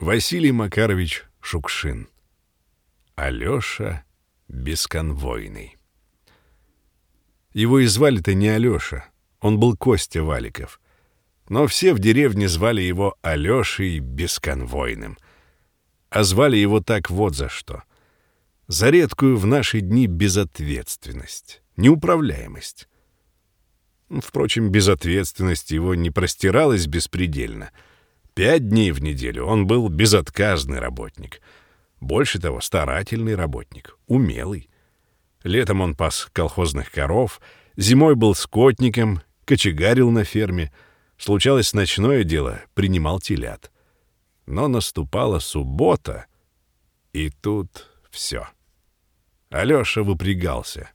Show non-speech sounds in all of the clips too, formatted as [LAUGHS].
Василий Макарович Шукшин. Алёша Бесконвойный. Его и звали-то не Алёша, он был Костя Валиков. Но все в деревне звали его Алёшей Бесконвойным. А звали его так вот за что. За редкую в наши дни безответственность, неуправляемость. Впрочем, безответственность его не простиралась беспредельно — Пять дней в неделю он был безотказный работник. Больше того, старательный работник, умелый. Летом он пас колхозных коров, зимой был скотником, кочегарил на ферме. Случалось ночное дело, принимал телят. Но наступала суббота, и тут все. Алёша выпрягался.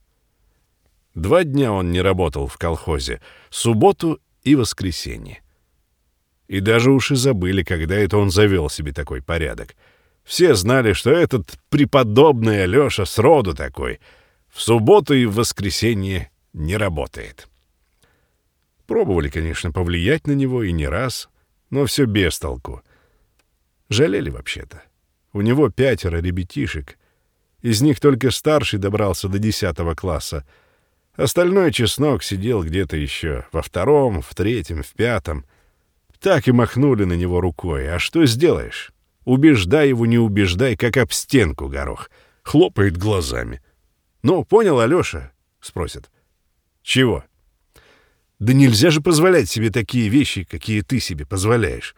Два дня он не работал в колхозе, субботу и воскресенье. И даже уж и забыли, когда это он завел себе такой порядок. Все знали, что этот преподобный Алёша сроду такой. В субботу и в воскресенье не работает. Пробовали, конечно, повлиять на него и не раз, но все без толку. Жалели вообще-то. У него пятеро ребятишек. Из них только старший добрался до десятого класса. Остальной чеснок сидел где-то еще во втором, в третьем, в пятом — так и махнули на него рукой. А что сделаешь? Убеждай его, не убеждай, как об стенку горох. Хлопает глазами. «Ну, понял, Алёша?» — спросят. «Чего?» «Да нельзя же позволять себе такие вещи, какие ты себе позволяешь.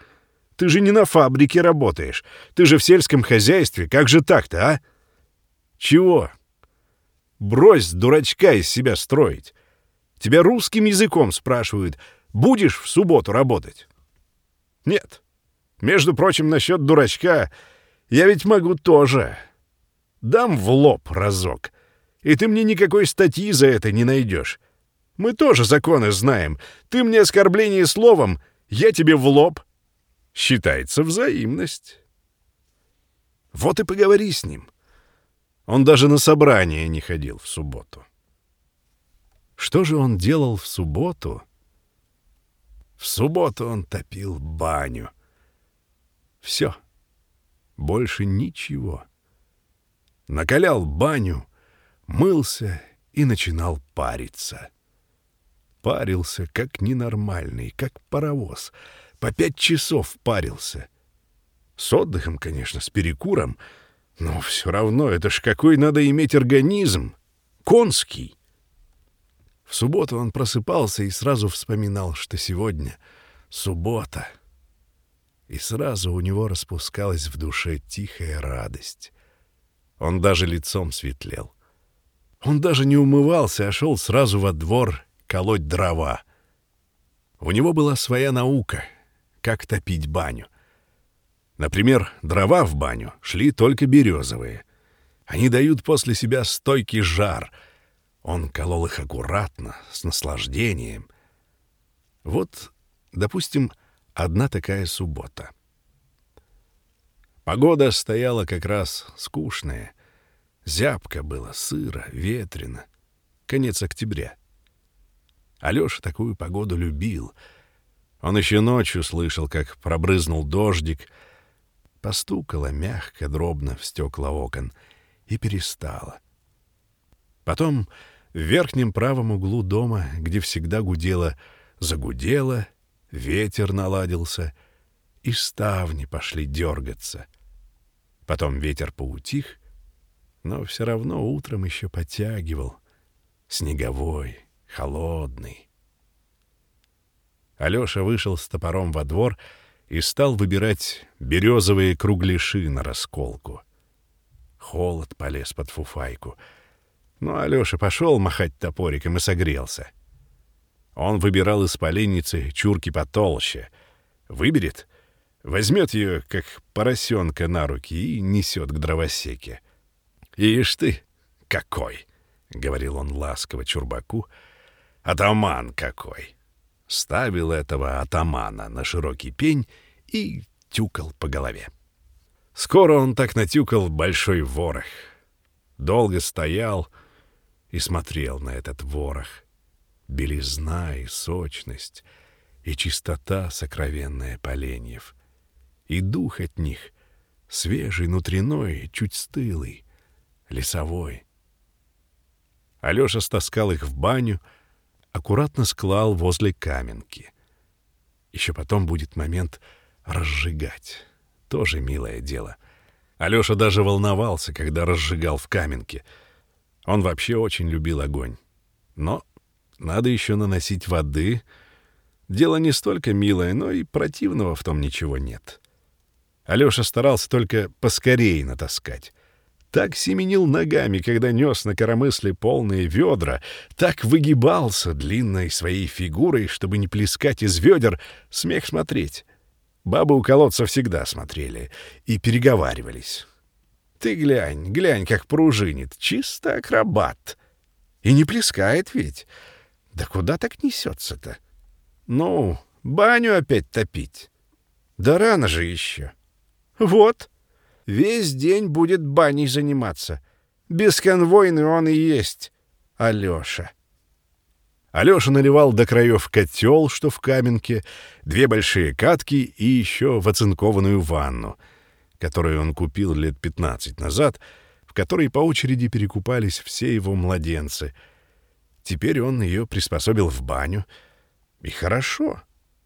Ты же не на фабрике работаешь. Ты же в сельском хозяйстве. Как же так-то, а?» «Чего?» «Брось дурачка из себя строить. Тебя русским языком спрашивают, будешь в субботу работать?» Нет. Между прочим, насчет дурачка я ведь могу тоже. Дам в лоб разок. И ты мне никакой статьи за это не найдешь. Мы тоже законы знаем. Ты мне оскорбление словом, я тебе в лоб. Считается взаимность. Вот и поговори с ним. Он даже на собрание не ходил в субботу. Что же он делал в субботу, в субботу он топил баню. Все. Больше ничего. Накалял баню, мылся и начинал париться. Парился, как ненормальный, как паровоз. По пять часов парился. С отдыхом, конечно, с перекуром, но все равно это ж какой надо иметь организм. Конский. В субботу он просыпался и сразу вспоминал, что сегодня суббота. И сразу у него распускалась в душе тихая радость. Он даже лицом светлел. Он даже не умывался, а шел сразу во двор колоть дрова. У него была своя наука, как топить баню. Например, дрова в баню шли только березовые. Они дают после себя стойкий жар — он колол их аккуратно, с наслаждением. Вот, допустим, одна такая суббота. Погода стояла как раз скучная. Зябко было, сыро, ветрено. Конец октября. Алёша такую погоду любил. Он еще ночью слышал, как пробрызнул дождик, постукало мягко, дробно в стекла окон и перестало. Потом в верхнем правом углу дома, где всегда гудело, загудело, ветер наладился, и ставни пошли дергаться. Потом ветер поутих, но все равно утром еще подтягивал, снеговой, холодный. Алеша вышел с топором во двор и стал выбирать березовые кругляши на расколку. Холод полез под фуфайку — но Алёша пошел махать топориком и согрелся. Он выбирал из поленницы чурки потолще. Выберет, возьмет ее, как поросенка, на руки и несет к дровосеке. «Ишь ты, какой!» — говорил он ласково чурбаку. «Атаман какой!» Ставил этого атамана на широкий пень и тюкал по голове. Скоро он так натюкал большой ворох. Долго стоял, и смотрел на этот ворох. Белизна и сочность, и чистота сокровенная поленьев, и дух от них Свежий, внутренной, чуть стылый, лесовой. Алёша стаскал их в баню, аккуратно склал возле каменки. Еще потом будет момент разжигать. Тоже милое дело. Алёша даже волновался, когда разжигал в каменке. Он вообще очень любил огонь. Но надо еще наносить воды. Дело не столько милое, но и противного в том ничего нет. Алёша старался только поскорее натаскать. Так семенил ногами, когда нес на коромысле полные ведра, так выгибался длинной своей фигурой, чтобы не плескать из ведер, смех смотреть. Бабы у колодца всегда смотрели и переговаривались. «Ты глянь, глянь, как пружинит, чисто акробат. И не плескает ведь. Да куда так несется-то? Ну, баню опять топить. Да рано же еще. Вот, весь день будет баней заниматься. Бесконвойный он и есть, Алёша. Алёша наливал до краев котел, что в каменке, две большие катки и еще в оцинкованную ванну, которую он купил лет пятнадцать назад, в которой по очереди перекупались все его младенцы. Теперь он ее приспособил в баню. И хорошо.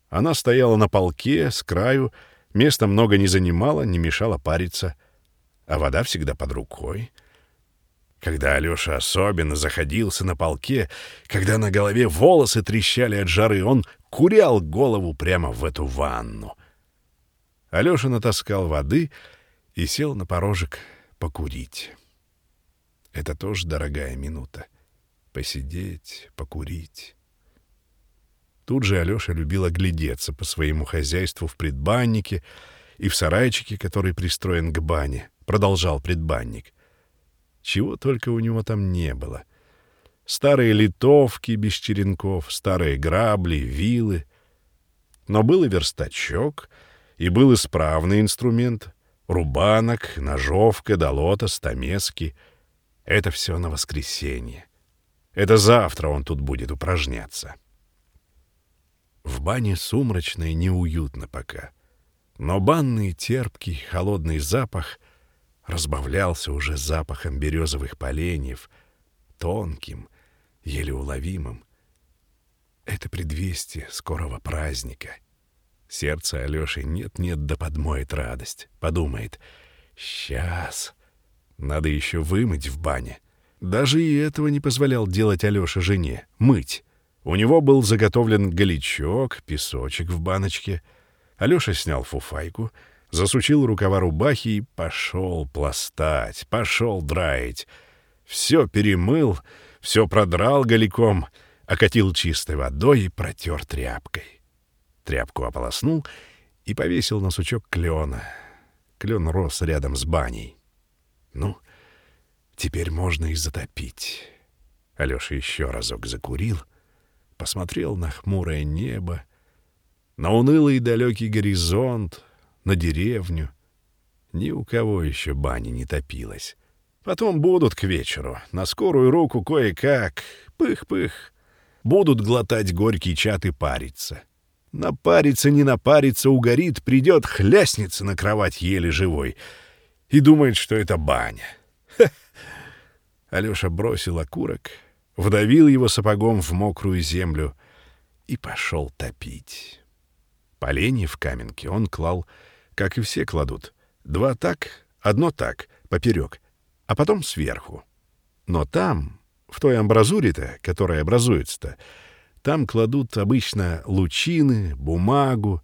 Она стояла на полке, с краю, Места много не занимала, не мешала париться, а вода всегда под рукой. Когда Алёша особенно заходился на полке, когда на голове волосы трещали от жары, он курял голову прямо в эту ванну. Алёша натаскал воды и сел на порожек покурить. Это тоже дорогая минута. Посидеть, покурить. Тут же Алёша любил оглядеться по своему хозяйству в предбаннике и в сарайчике, который пристроен к бане. Продолжал предбанник. Чего только у него там не было. Старые литовки без черенков, старые грабли, вилы. Но был и верстачок, и был исправный инструмент — рубанок, ножовка, долота, стамески. Это все на воскресенье. Это завтра он тут будет упражняться. В бане сумрачно и неуютно пока. Но банный, терпкий, холодный запах разбавлялся уже запахом березовых поленьев, тонким, еле уловимым. Это предвестие скорого праздника. Сердце Алёши нет-нет да подмоет радость. Подумает, сейчас, надо еще вымыть в бане. Даже и этого не позволял делать Алёша жене — мыть. У него был заготовлен голичок, песочек в баночке. Алёша снял фуфайку, засучил рукава рубахи и пошел пластать, пошел драить. Все перемыл, все продрал голиком, окатил чистой водой и протер тряпкой. Тряпку ополоснул и повесил на сучок клена. Клен рос рядом с баней. Ну, теперь можно и затопить. Алёша еще разок закурил — посмотрел на хмурое небо, на унылый далекий горизонт, на деревню. Ни у кого еще бани не топилась. Потом будут к вечеру, на скорую руку кое-как, пых-пых. Будут глотать горький чат и париться. Напариться, не напариться, угорит, придет, хляснется на кровать еле живой и думает, что это баня. Ха! Алеша бросил окурок — вдавил его сапогом в мокрую землю и пошел топить. Поленье в каменке он клал, как и все кладут, два так, одно так, поперек, а потом сверху. Но там, в той амбразуре-то, которая образуется-то, там кладут обычно лучины, бумагу,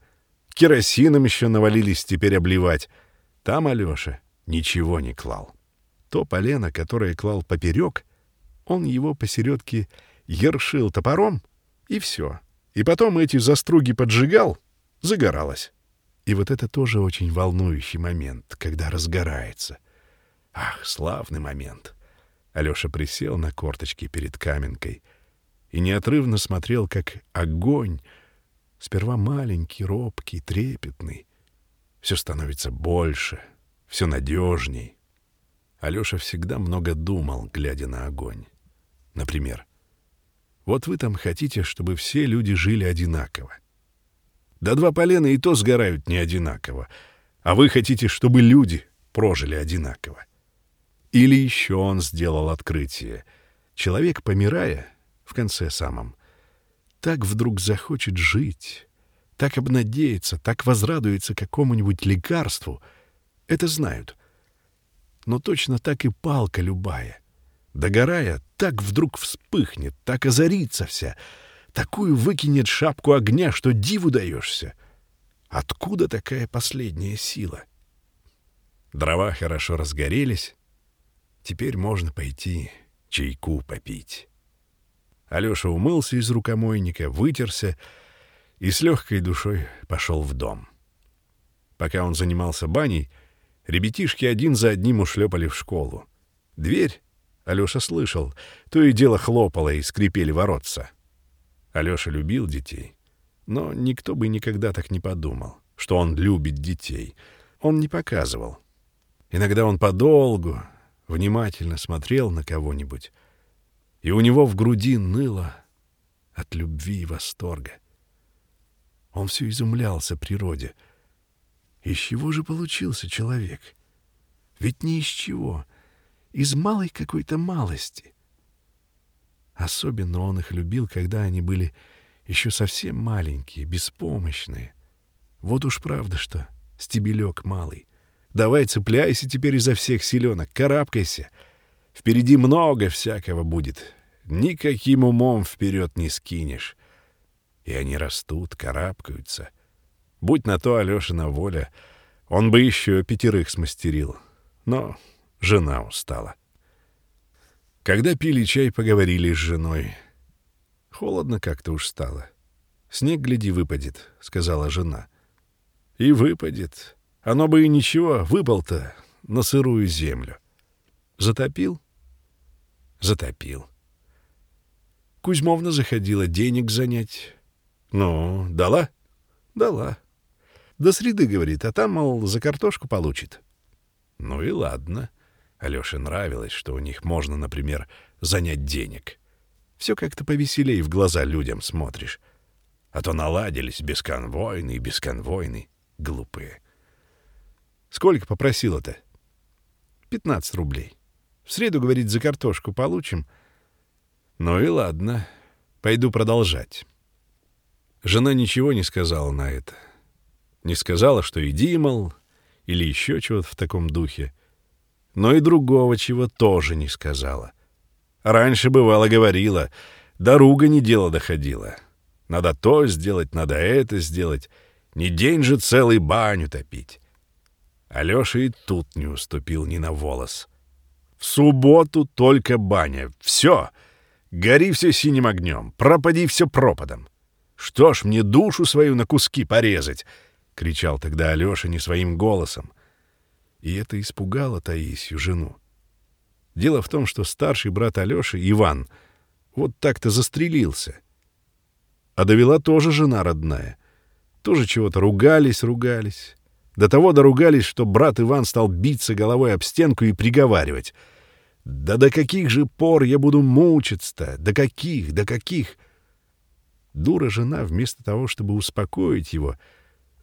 керосином еще навалились теперь обливать. Там Алёша ничего не клал. То полено, которое клал поперек, он его посередке ершил топором, и все. И потом эти заструги поджигал, загоралось. И вот это тоже очень волнующий момент, когда разгорается. Ах, славный момент. Алёша присел на корточки перед каменкой и неотрывно смотрел, как огонь, сперва маленький, робкий, трепетный, все становится больше, все надежней. Алёша всегда много думал, глядя на огонь. Например, вот вы там хотите, чтобы все люди жили одинаково. Да два полена и то сгорают не одинаково, А вы хотите, чтобы люди прожили одинаково. Или еще он сделал открытие. Человек, помирая, в конце самом, так вдруг захочет жить, так обнадеется, так возрадуется какому-нибудь лекарству. Это знают. Но точно так и палка любая. Догорая, так вдруг вспыхнет, так озарится вся, такую выкинет шапку огня, что диву даешься. Откуда такая последняя сила? Дрова хорошо разгорелись. Теперь можно пойти чайку попить. Алёша умылся из рукомойника, вытерся и с легкой душой пошел в дом. Пока он занимался баней, ребятишки один за одним ушлепали в школу. Дверь, Алёша слышал, то и дело хлопала и скрипели воротца. Алёша любил детей, но никто бы никогда так не подумал, что он любит детей. Он не показывал. Иногда он подолгу, внимательно смотрел на кого-нибудь, и у него в груди ныло от любви и восторга. Он все изумлялся природе. Из чего же получился человек? Ведь не из чего, из малой какой-то малости. Особенно он их любил, когда они были еще совсем маленькие, беспомощные. Вот уж правда что, стебелек малый. Давай цепляйся теперь изо всех силенок, карабкайся. Впереди много всякого будет. Никаким умом вперед не скинешь. И они растут, карабкаются. Будь на то Алешина воля, он бы еще пятерых смастерил. Но жена устала. Когда пили чай, поговорили с женой. Холодно как-то уж стало. «Снег, гляди, выпадет», — сказала жена. «И выпадет. Оно бы и ничего, выпал-то на сырую землю. Затопил? Затопил. Кузьмовна заходила денег занять. Ну, дала? Дала. До среды, говорит, а там, мол, за картошку получит. Ну и ладно. Алёше нравилось, что у них можно, например, занять денег. Все как-то повеселей в глаза людям смотришь. А то наладились бесконвойный, бесконвойный, глупые. Сколько попросила-то? Пятнадцать рублей. В среду, говорит, за картошку получим. Ну и ладно, пойду продолжать. Жена ничего не сказала на это. Не сказала, что иди, мол, или еще чего-то в таком духе. Но и другого чего тоже не сказала. Раньше, бывало, говорила, дорога не дело доходила. Надо то сделать, надо это сделать. Не день же целый баню топить. Алёша и тут не уступил ни на волос. В субботу только баня. Все. Гори все синим огнем. Пропади все пропадом. Что ж мне душу свою на куски порезать? кричал тогда Алёша не своим голосом. И это испугало Таисию, жену. Дело в том, что старший брат Алёши, Иван, вот так-то застрелился. А довела тоже жена родная. Тоже чего-то ругались, ругались. До того доругались, что брат Иван стал биться головой об стенку и приговаривать. «Да до каких же пор я буду мучиться-то? До каких? До каких?» Дура жена, вместо того, чтобы успокоить его,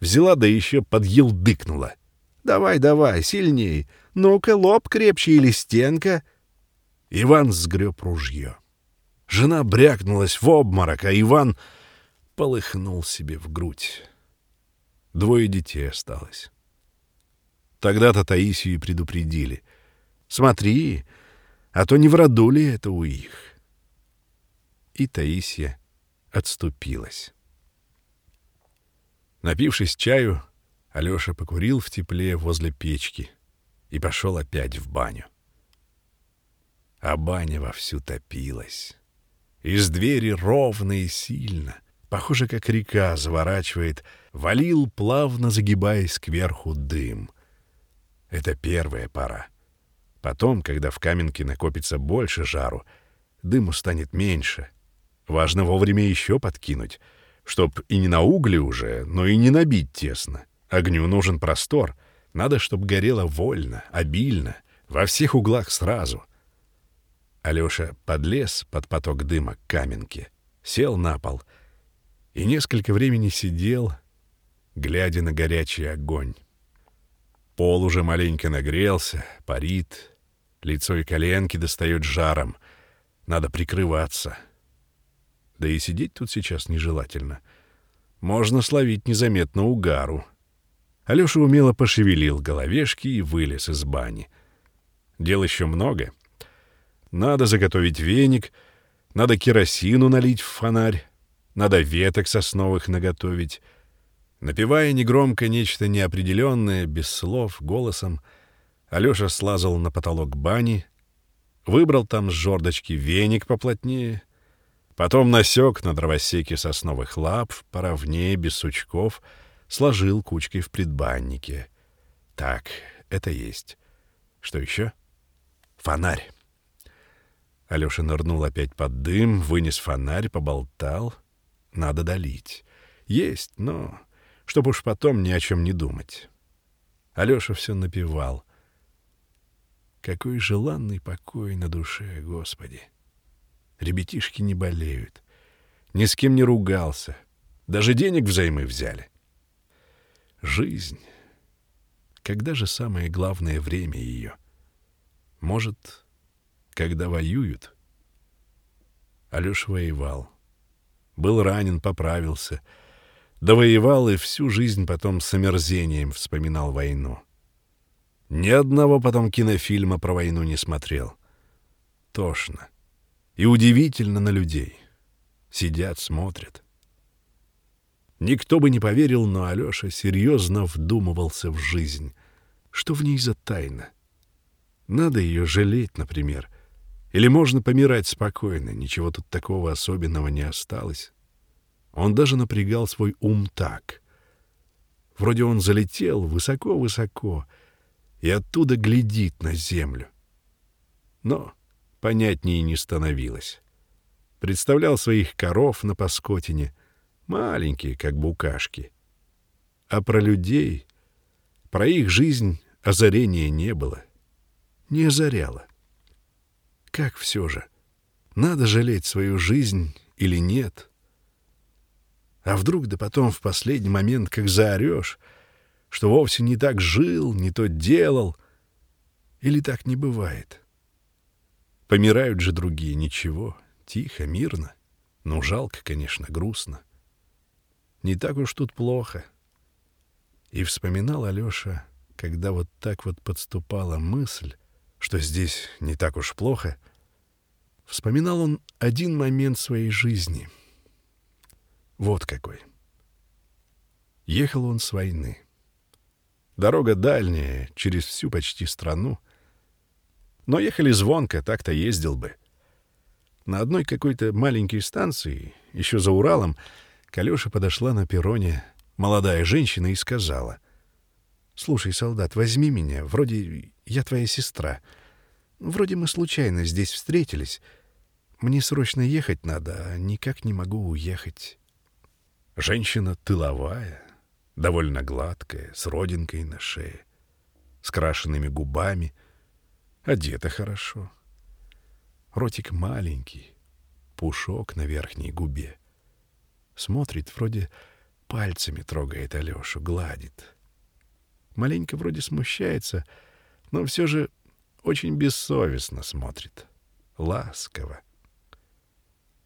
взяла да еще подъелдыкнула. «Давай, давай, сильней! Ну-ка, лоб крепче или стенка!» Иван сгреб ружье. Жена брякнулась в обморок, а Иван полыхнул себе в грудь. Двое детей осталось. Тогда-то Таисию и предупредили. «Смотри, а то не в роду ли это у их?» И Таисия отступилась. Напившись чаю, Алёша покурил в тепле возле печки и пошел опять в баню. А баня вовсю топилась. Из двери ровно и сильно, похоже, как река заворачивает, валил, плавно загибаясь кверху дым. Это первая пора. Потом, когда в каменке накопится больше жару, дыму станет меньше. Важно вовремя еще подкинуть, чтоб и не на угле уже, но и не набить тесно. Огню нужен простор. Надо, чтоб горело вольно, обильно, во всех углах сразу. Алёша подлез под поток дыма к каменке, сел на пол — и несколько времени сидел, глядя на горячий огонь. Пол уже маленько нагрелся, парит, лицо и коленки достает жаром. Надо прикрываться. Да и сидеть тут сейчас нежелательно. Можно словить незаметно угару. Алёша умело пошевелил головешки и вылез из бани. Дел еще много. Надо заготовить веник, надо керосину налить в фонарь, надо веток сосновых наготовить. Напевая негромко нечто неопределенное, без слов, голосом, Алёша слазал на потолок бани, выбрал там с жердочки веник поплотнее, потом насек на дровосеке сосновых лап, поровнее, без сучков, сложил кучкой в предбаннике. Так, это есть. Что еще? Фонарь. Алёша нырнул опять под дым, вынес фонарь, поболтал. Надо долить. Есть, но чтоб уж потом ни о чем не думать. Алёша все напевал. Какой желанный покой на душе, Господи! Ребятишки не болеют, ни с кем не ругался, даже денег взаймы взяли. Жизнь. Когда же самое главное время ее? Может, когда воюют? Алёша воевал. Был ранен, поправился — Довоевал и всю жизнь потом с омерзением вспоминал войну. Ни одного потом кинофильма про войну не смотрел. Тошно. И удивительно на людей. Сидят, смотрят. Никто бы не поверил, но Алёша серьезно вдумывался в жизнь. Что в ней за тайна? Надо ее жалеть, например. Или можно помирать спокойно, ничего тут такого особенного не осталось. Он даже напрягал свой ум так. Вроде он залетел высоко-высоко и оттуда глядит на землю. Но понятнее не становилось. Представлял своих коров на паскотине, маленькие, как букашки. А про людей, про их жизнь озарения не было. Не озаряло. Как все же? Надо жалеть свою жизнь или нет — а вдруг да потом в последний момент как заорешь, что вовсе не так жил, не то делал. Или так не бывает? Помирают же другие, ничего, тихо, мирно. Ну, жалко, конечно, грустно. Не так уж тут плохо. И вспоминал Алёша, когда вот так вот подступала мысль, что здесь не так уж плохо, вспоминал он один момент своей жизни — вот какой. Ехал он с войны. Дорога дальняя, через всю почти страну. Но ехали звонко, так-то ездил бы. На одной какой-то маленькой станции, еще за Уралом, к подошла на перроне молодая женщина и сказала. «Слушай, солдат, возьми меня, вроде я твоя сестра. Вроде мы случайно здесь встретились. Мне срочно ехать надо, а никак не могу уехать». Женщина тыловая, довольно гладкая, с родинкой на шее, с крашенными губами, одета хорошо. Ротик маленький, пушок на верхней губе. Смотрит, вроде пальцами трогает Алёшу, гладит. Маленько вроде смущается, но все же очень бессовестно смотрит, ласково.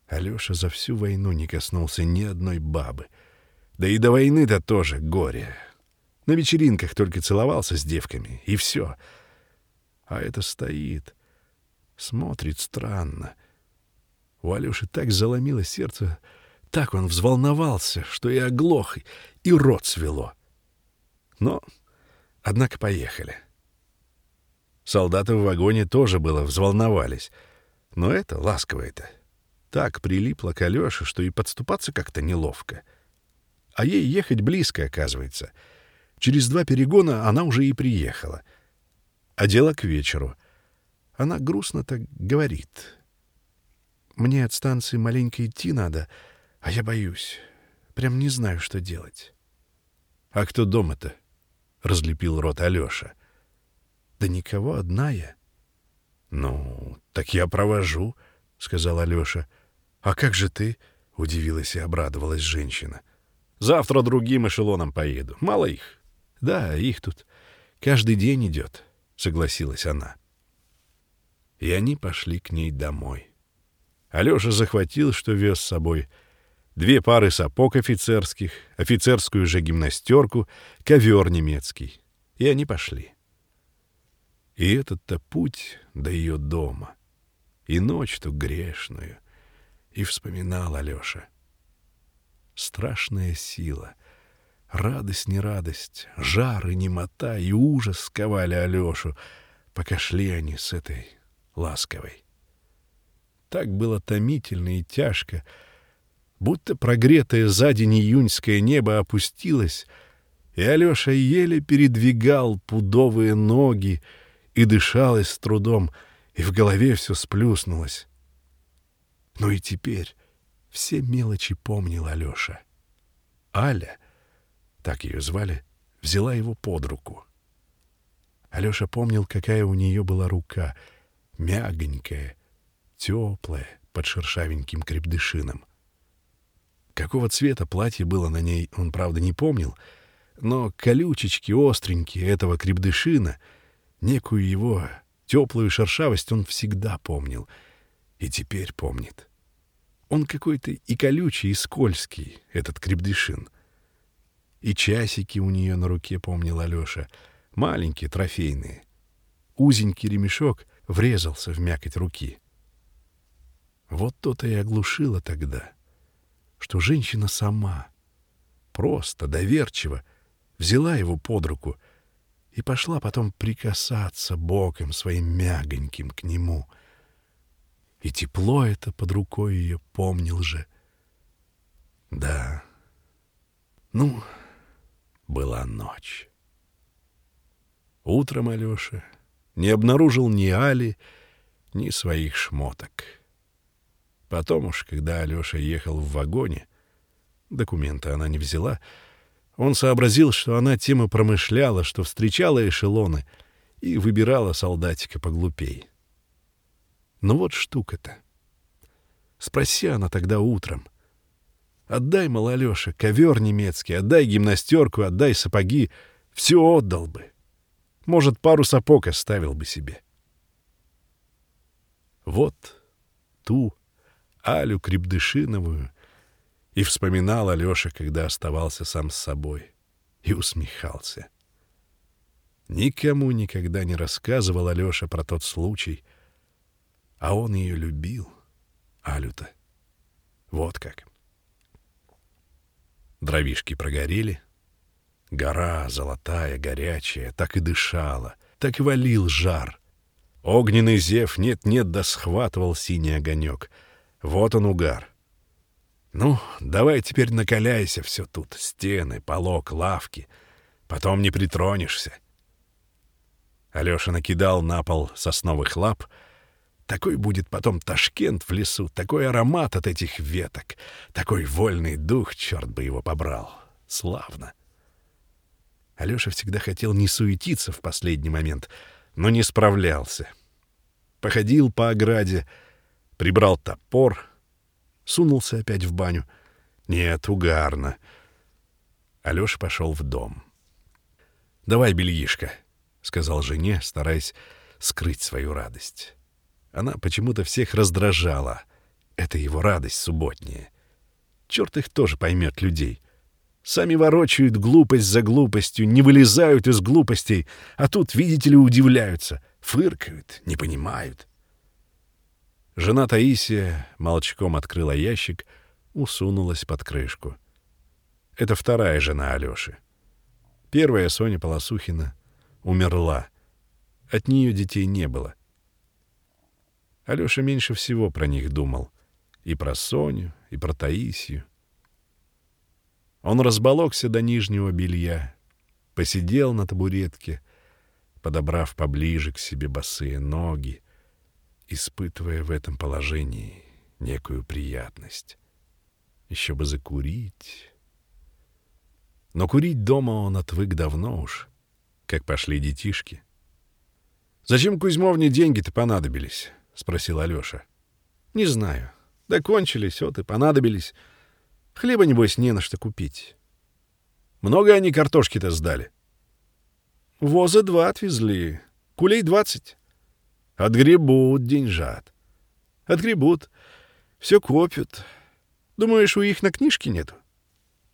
Алёша за всю войну не коснулся ни одной бабы. Да и до войны-то тоже горе. На вечеринках только целовался с девками, и все. А это стоит, смотрит странно. У Алёши так заломило сердце, так он взволновался, что и оглох, и рот свело. Но, однако, поехали. Солдаты в вагоне тоже было взволновались. Но это, ласково это, так прилипла к Алёше, что и подступаться как-то неловко. А ей ехать близко, оказывается. Через два перегона она уже и приехала. А дело к вечеру. Она грустно так говорит. «Мне от станции маленько идти надо, а я боюсь. Прям не знаю, что делать». «А кто дома-то?» — разлепил рот Алёша. «Да никого, одна я». «Ну, так я провожу», — сказал Алёша. «А как же ты?» — удивилась и обрадовалась женщина. «Завтра другим эшелоном поеду. Мало их». «Да, их тут Каждый день идет, — согласилась она. И они пошли к ней домой. Алеша захватил, что вез с собой, две пары сапог офицерских, офицерскую же гимнастерку, ковер немецкий. И они пошли. И этот-то путь до ее дома, и ночь-то грешную, и вспоминал Алеша. Страшная сила, радость, не радость, жар и немота, и ужас сковали Алешу, пока шли они с этой ласковой. Так было томительно и тяжко, будто прогретое за день июньское небо опустилось, и Алеша еле передвигал пудовые ноги, и дышалось с трудом, и в голове все сплюснулось. Но и теперь все мелочи помнил Алеша. Аля, так ее звали, взяла его под руку. Алеша помнил, какая у нее была рука, мягонькая, теплая, под шершавеньким крепдышином. Какого цвета платье было на ней, он, правда, не помнил, но колючечки остренькие этого крепдышина — Некую его теплую шершавость он всегда помнил. И теперь помнит. Он какой-то и колючий, и скользкий, этот крепдышин. И часики у нее на руке, помнил Алеша, маленькие, трофейные. Узенький ремешок врезался в мякоть руки. Вот то-то и оглушило тогда, что женщина сама, просто, доверчиво, взяла его под руку — и пошла потом прикасаться боком своим мягоньким к нему. И тепло это под рукой ее помнил же. Да, ну, была ночь. Утром Алеша не обнаружил ни Али, ни своих шмоток. Потом уж, когда Алеша ехал в вагоне, документы она не взяла, — он сообразил, что она тем и промышляла, что встречала эшелоны и выбирала солдатика поглупей. Но вот штука-то. Спроси она тогда утром. Отдай, мол, Алёша, ковер немецкий, отдай гимнастерку, отдай сапоги. Все отдал бы. Может, пару сапог оставил бы себе. Вот ту Алю Крепдышиновую и вспоминал Алёша, когда оставался сам с собой, и усмехался. Никому никогда не рассказывал Алёша про тот случай, а он ее любил, Алюта. Вот как. Дровишки прогорели. Гора золотая, горячая, так и дышала, так и валил жар. Огненный зев нет-нет да схватывал синий огонек. Вот он угар. Ну, давай теперь накаляйся все тут. Стены, полок, лавки. Потом не притронешься. Алеша накидал на пол сосновых лап. Такой будет потом Ташкент в лесу, такой аромат от этих веток, такой вольный дух, черт бы его побрал. Славно. Алеша всегда хотел не суетиться в последний момент, но не справлялся. Походил по ограде, прибрал топор — сунулся опять в баню. Нет, угарно. Алёша пошел в дом. «Давай бельишко», — сказал жене, стараясь скрыть свою радость. Она почему-то всех раздражала. Это его радость субботняя. Черт их тоже поймет людей. Сами ворочают глупость за глупостью, не вылезают из глупостей, а тут, видите ли, удивляются, фыркают, не понимают. Жена Таисия молчком открыла ящик, усунулась под крышку. Это вторая жена Алёши. Первая, Соня Полосухина, умерла. От нее детей не было. Алёша меньше всего про них думал. И про Соню, и про Таисию. Он разболокся до нижнего белья, посидел на табуретке, подобрав поближе к себе босые ноги, испытывая в этом положении некую приятность. Еще бы закурить. Но курить дома он отвык давно уж, как пошли детишки. «Зачем Кузьмовне деньги-то понадобились?» — спросил Алёша. «Не знаю. Докончились, вот и понадобились. Хлеба, небось, не на что купить. Много они картошки-то сдали?» Воза два отвезли. Кулей двадцать. Отгребут деньжат. Отгребут. Все копят. Думаешь, у их на книжке нету?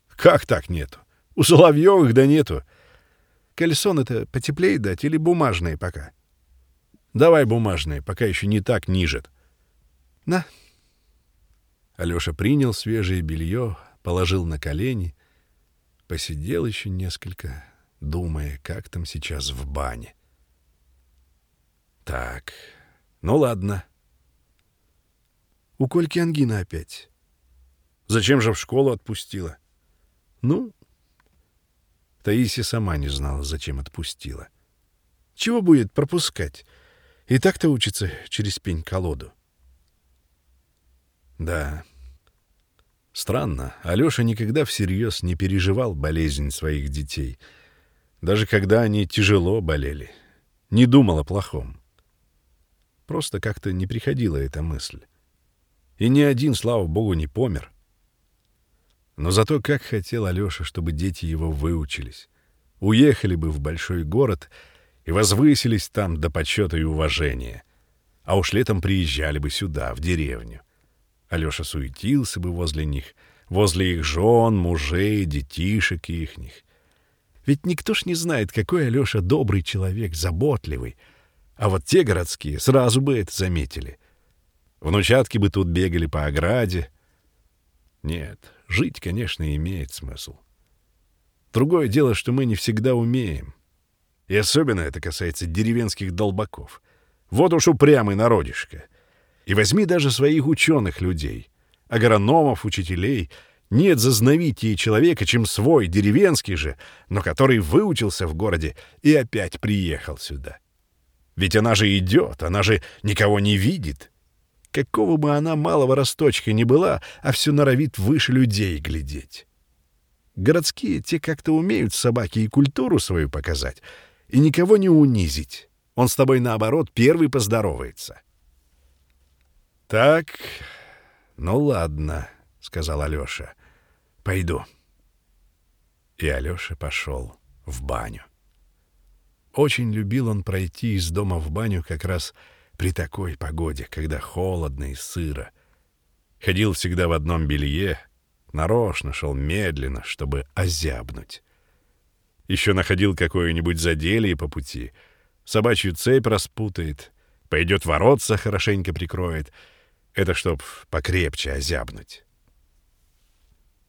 Как так нету? У Соловьевых да нету. Кальсон это потеплее дать или бумажные пока? Давай бумажные, пока еще не так нижет. На. Алёша принял свежее белье, положил на колени, посидел еще несколько, думая, как там сейчас в бане. Так, ну ладно. У Кольки ангина опять. Зачем же в школу отпустила? Ну, Таисия сама не знала, зачем отпустила. Чего будет пропускать? И так-то учится через пень-колоду. Да. Странно, Алёша никогда всерьез не переживал болезнь своих детей. Даже когда они тяжело болели. Не думал о плохом. Просто как-то не приходила эта мысль. И ни один, слава богу, не помер. Но зато как хотел Алёша, чтобы дети его выучились. Уехали бы в большой город и возвысились там до почета и уважения. А уж летом приезжали бы сюда, в деревню. Алёша суетился бы возле них, возле их жен, мужей, детишек ихних. Ведь никто ж не знает, какой Алёша добрый человек, заботливый. А вот те городские сразу бы это заметили. Внучатки бы тут бегали по ограде. Нет, жить, конечно, имеет смысл. Другое дело, что мы не всегда умеем. И особенно это касается деревенских долбаков. Вот уж упрямый народишко. И возьми даже своих ученых людей, агрономов, учителей. Нет зазновитее человека, чем свой, деревенский же, но который выучился в городе и опять приехал сюда. Ведь она же идет, она же никого не видит. Какого бы она малого росточка ни была, а все норовит выше людей глядеть. Городские те как-то умеют собаке и культуру свою показать, и никого не унизить. Он с тобой, наоборот, первый поздоровается. «Так, ну ладно», — сказал Алёша. «Пойду». И Алёша пошел в баню. Очень любил он пройти из дома в баню как раз при такой погоде, когда холодно и сыро. Ходил всегда в одном белье, нарочно шел медленно, чтобы озябнуть. Еще находил какое-нибудь заделье по пути, собачью цепь распутает, пойдет воротца хорошенько прикроет. Это чтоб покрепче озябнуть.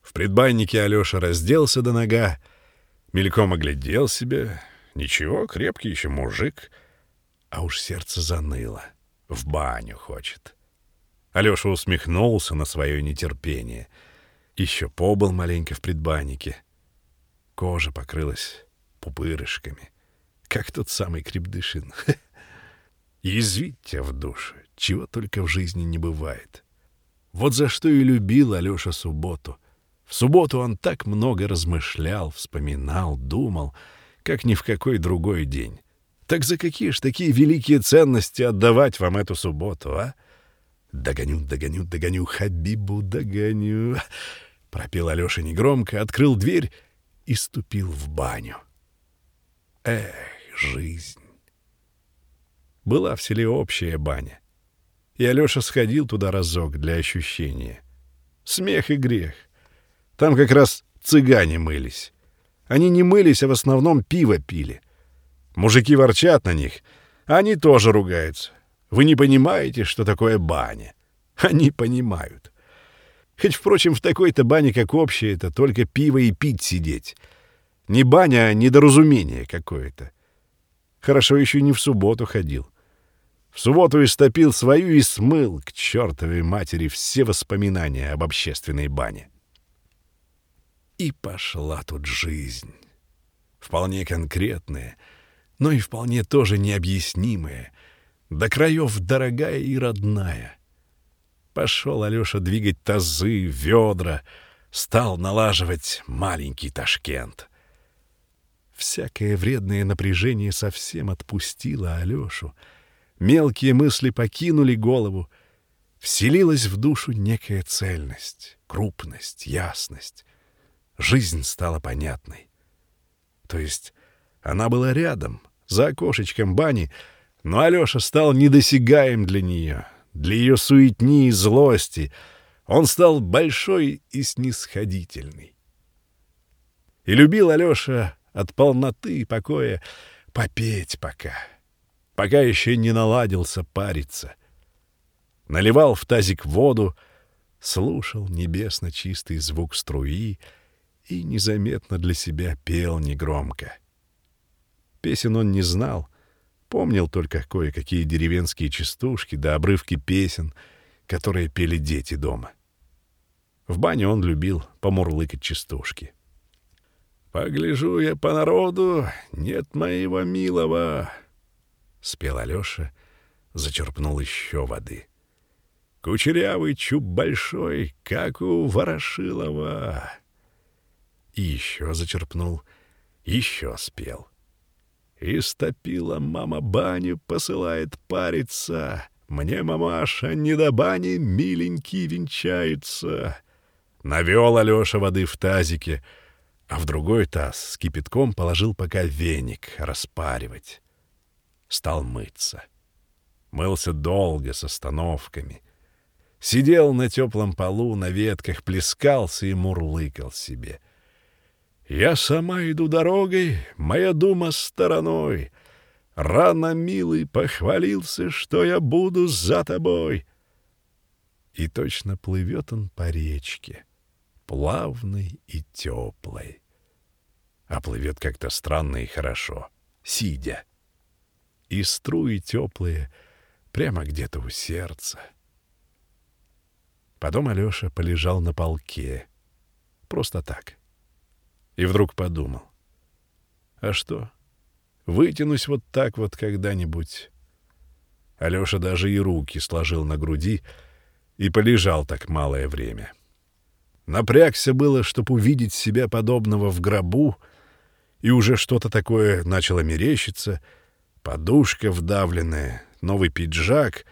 В предбаннике Алёша разделся до нога, мельком оглядел себя. Ничего, крепкий еще мужик — а уж сердце заныло. В баню хочет. Алёша усмехнулся на свое нетерпение. Еще побыл маленько в предбаннике. Кожа покрылась пупырышками, как тот самый Крепдышин. [LAUGHS] Язвить в душе, чего только в жизни не бывает. Вот за что и любил Алёша субботу. В субботу он так много размышлял, вспоминал, думал, как ни в какой другой день. Так за какие ж такие великие ценности отдавать вам эту субботу, а? Догоню, догоню, догоню, Хабибу догоню. Пропел Алёша негромко, открыл дверь и ступил в баню. Эх, жизнь! Была в селе общая баня. И Алёша сходил туда разок для ощущения. Смех и грех. Там как раз цыгане мылись. Они не мылись, а в основном пиво пили. Мужики ворчат на них, а они тоже ругаются. Вы не понимаете, что такое баня. Они понимают. Хоть, впрочем, в такой-то бане, как общая, это только пиво и пить сидеть. Не баня, а недоразумение какое-то. Хорошо еще не в субботу ходил. В субботу истопил свою и смыл к чертовой матери все воспоминания об общественной бане. И пошла тут жизнь. Вполне конкретная — но и вполне тоже необъяснимое, до краев дорогая и родная. Пошел Алеша двигать тазы, ведра, стал налаживать маленький Ташкент. Всякое вредное напряжение совсем отпустило Алешу. Мелкие мысли покинули голову. Вселилась в душу некая цельность, крупность, ясность. Жизнь стала понятной. То есть Она была рядом, за окошечком бани, но Алёша стал недосягаем для нее, для ее суетни и злости. Он стал большой и снисходительный. И любил Алёша от полноты и покоя попеть пока, пока еще не наладился париться. Наливал в тазик воду, слушал небесно чистый звук струи и незаметно для себя пел негромко. Песен он не знал, помнил только кое-какие деревенские частушки да обрывки песен, которые пели дети дома. В бане он любил помурлыкать частушки. «Погляжу я по народу, нет моего милого!» — спел Алёша, зачерпнул еще воды. «Кучерявый чуб большой, как у Ворошилова!» И еще зачерпнул, еще спел. «Истопила мама баню, посылает париться. Мне, мамаша, не до бани миленький венчается». Навел Алёша воды в тазике — а в другой таз с кипятком положил пока веник распаривать. Стал мыться. Мылся долго, с остановками. Сидел на теплом полу, на ветках, плескался и мурлыкал себе. «Я сама иду дорогой, моя дума стороной. Рано, милый, похвалился, что я буду за тобой». И точно плывет он по речке плавной и теплой. А плывет как-то странно и хорошо, сидя. И струи теплые прямо где-то у сердца. Потом Алеша полежал на полке. Просто так. И вдруг подумал. А что? Вытянусь вот так вот когда-нибудь. Алеша даже и руки сложил на груди и полежал так малое время. — Напрягся было, чтоб увидеть себя подобного в гробу, и уже что-то такое начало мерещиться, подушка вдавленная, новый пиджак.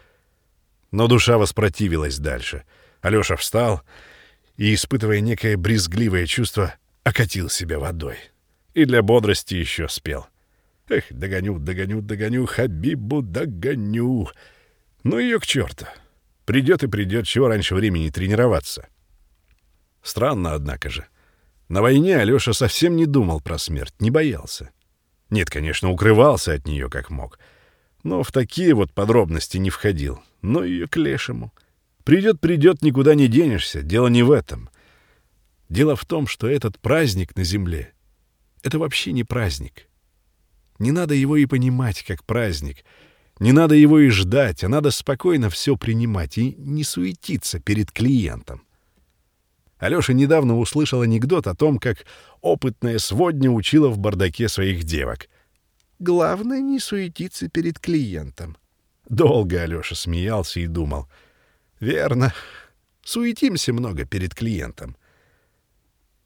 Но душа воспротивилась дальше. Алёша встал и, испытывая некое брезгливое чувство, окатил себя водой. И для бодрости еще спел. Эх, догоню, догоню, догоню, Хабибу догоню. Ну ее к черту. Придет и придет, чего раньше времени тренироваться. Странно, однако же. На войне Алёша совсем не думал про смерть, не боялся. Нет, конечно, укрывался от нее как мог. Но в такие вот подробности не входил. Но ее к лешему. Придет, придет, никуда не денешься. Дело не в этом. Дело в том, что этот праздник на земле — это вообще не праздник. Не надо его и понимать как праздник. Не надо его и ждать, а надо спокойно все принимать и не суетиться перед клиентом. Алёша недавно услышал анекдот о том, как опытная сводня учила в бардаке своих девок. «Главное не суетиться перед клиентом». Долго Алёша смеялся и думал. «Верно. Суетимся много перед клиентом.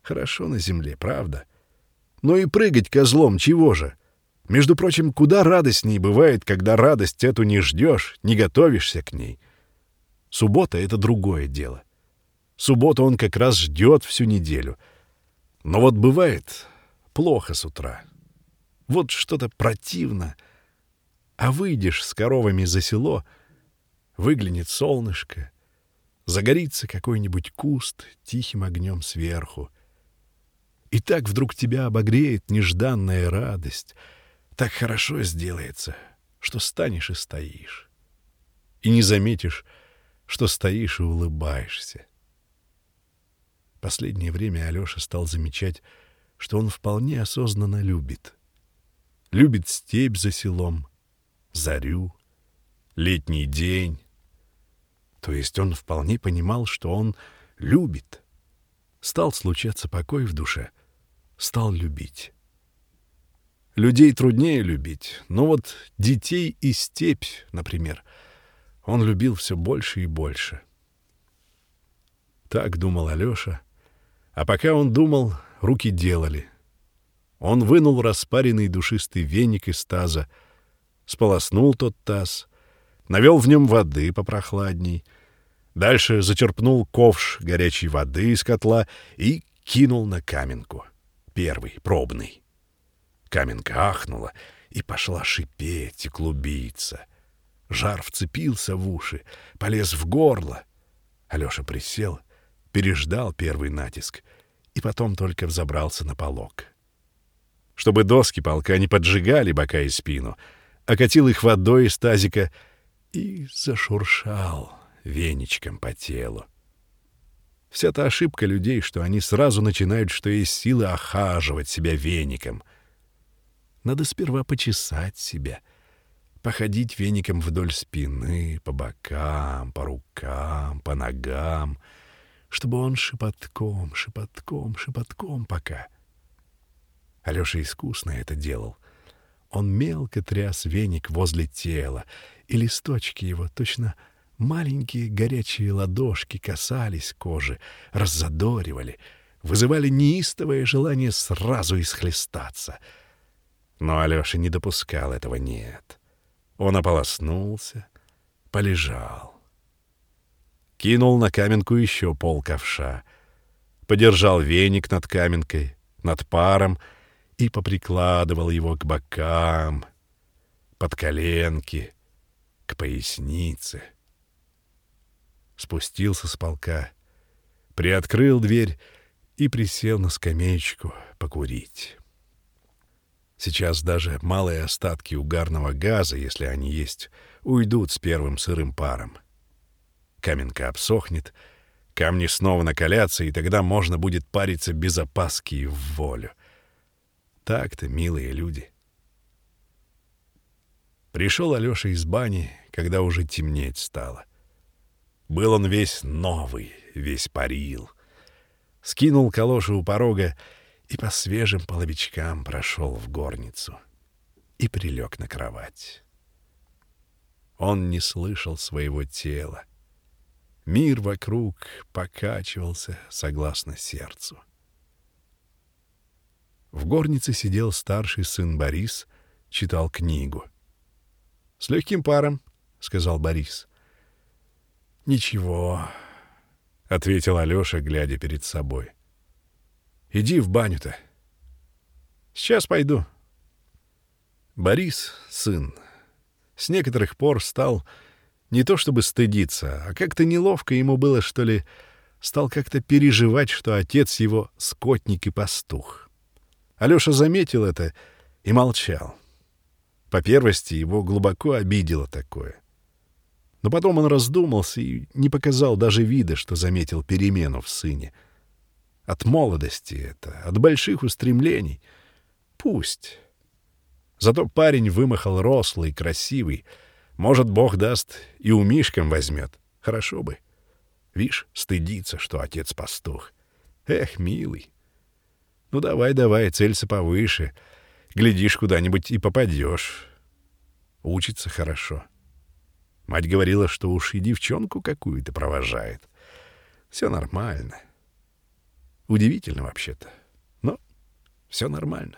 Хорошо на земле, правда? Но и прыгать козлом чего же? Между прочим, куда радостней бывает, когда радость эту не ждешь, не готовишься к ней. Суббота — это другое дело. Субботу он как раз ждет всю неделю. Но вот бывает плохо с утра. Вот что-то противно. А выйдешь с коровами за село, выглянет солнышко, загорится какой-нибудь куст тихим огнем сверху. И так вдруг тебя обогреет нежданная радость. Так хорошо сделается, что станешь и стоишь. И не заметишь, что стоишь и улыбаешься. Последнее время Алёша стал замечать, что он вполне осознанно любит. Любит степь за селом, зарю, летний день. То есть он вполне понимал, что он любит. Стал случаться покой в душе, стал любить. Людей труднее любить, но вот детей и степь, например, он любил все больше и больше. Так думал Алёша, а пока он думал, руки делали. Он вынул распаренный душистый веник из таза, сполоснул тот таз, навел в нем воды попрохладней, дальше зачерпнул ковш горячей воды из котла и кинул на каменку. Первый, пробный. Каменка ахнула и пошла шипеть и клубиться. Жар вцепился в уши, полез в горло. Алёша присел, переждал первый натиск и потом только взобрался на полог. Чтобы доски полка не поджигали бока и спину, окатил их водой из тазика и зашуршал веничком по телу. Вся та ошибка людей, что они сразу начинают, что есть силы охаживать себя веником. Надо сперва почесать себя, походить веником вдоль спины, по бокам, по рукам, по ногам, чтобы он шепотком, шепотком, шепотком пока. Алёша искусно это делал. Он мелко тряс веник возле тела, и листочки его точно Маленькие горячие ладошки касались кожи, раззадоривали, вызывали неистовое желание сразу исхлестаться. Но Алёша не допускал этого, нет. Он ополоснулся, полежал. Кинул на каменку еще пол ковша, подержал веник над каменкой, над паром и поприкладывал его к бокам, под коленки, к пояснице — спустился с полка, приоткрыл дверь и присел на скамеечку покурить. Сейчас даже малые остатки угарного газа, если они есть, уйдут с первым сырым паром. Каменка обсохнет, камни снова накалятся, и тогда можно будет париться без опаски и в волю. Так-то, милые люди. Пришел Алёша из бани, когда уже темнеть стало — был он весь новый, весь парил. Скинул калоши у порога и по свежим половичкам прошел в горницу и прилег на кровать. Он не слышал своего тела. Мир вокруг покачивался согласно сердцу. В горнице сидел старший сын Борис, читал книгу. — С легким паром, — сказал Борис. «Ничего», — ответил Алёша, глядя перед собой. «Иди в баню-то». «Сейчас пойду». Борис, сын, с некоторых пор стал не то чтобы стыдиться, а как-то неловко ему было, что ли, стал как-то переживать, что отец его — скотник и пастух. Алёша заметил это и молчал. По первости его глубоко обидело такое — но потом он раздумался и не показал даже вида, что заметил перемену в сыне. От молодости это, от больших устремлений. Пусть. Зато парень вымахал рослый, красивый. Может, Бог даст, и у Мишкам возьмет. Хорошо бы. Вишь, стыдится, что отец пастух. Эх, милый. Ну давай, давай, целься повыше. Глядишь, куда-нибудь и попадешь. Учится хорошо. — Мать говорила, что уж и девчонку какую-то провожает. Все нормально. Удивительно вообще-то. Но все нормально.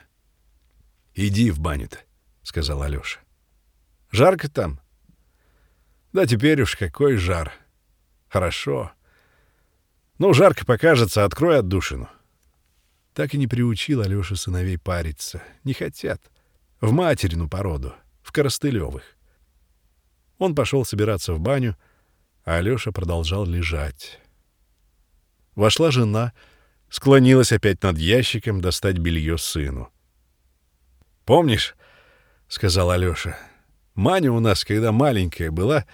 — Иди в баню-то, — сказал Алёша. — Жарко там? — Да теперь уж какой жар. Хорошо. Ну, жарко покажется, открой отдушину. Так и не приучил Алёша сыновей париться. Не хотят. В материну породу, в Коростылевых. Он пошел собираться в баню, а Алёша продолжал лежать. Вошла жена, склонилась опять над ящиком достать белье сыну. «Помнишь, — сказал Алёша, — Маня у нас, когда маленькая была,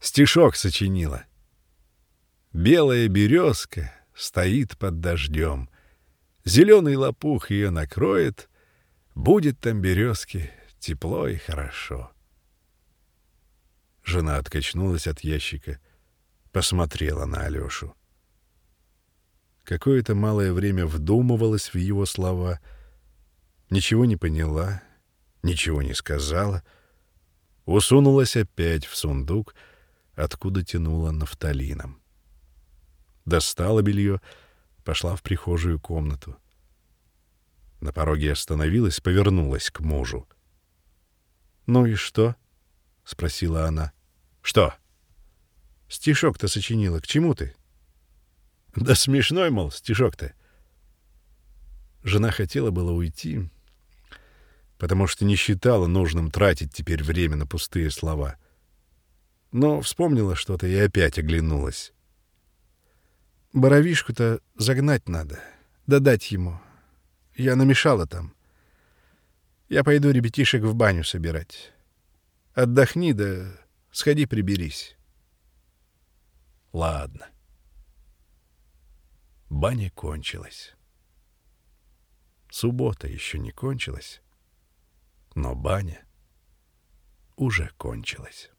стишок сочинила. Белая березка стоит под дождем. Зеленый лопух ее накроет, будет там березке тепло и хорошо. Жена откачнулась от ящика, посмотрела на Алёшу. Какое-то малое время вдумывалась в его слова, ничего не поняла, ничего не сказала, усунулась опять в сундук, откуда тянула нафталином. Достала белье, пошла в прихожую комнату. На пороге остановилась, повернулась к мужу. «Ну и что?» — спросила она. Что? Стишок-то сочинила. К чему ты? Да смешной, мол, стишок-то. Жена хотела было уйти, потому что не считала нужным тратить теперь время на пустые слова. Но вспомнила что-то и опять оглянулась. «Боровишку-то загнать надо, додать ему. Я намешала там. Я пойду ребятишек в баню собирать. Отдохни, да сходи приберись». «Ладно». Баня кончилась. Суббота еще не кончилась, но баня уже кончилась.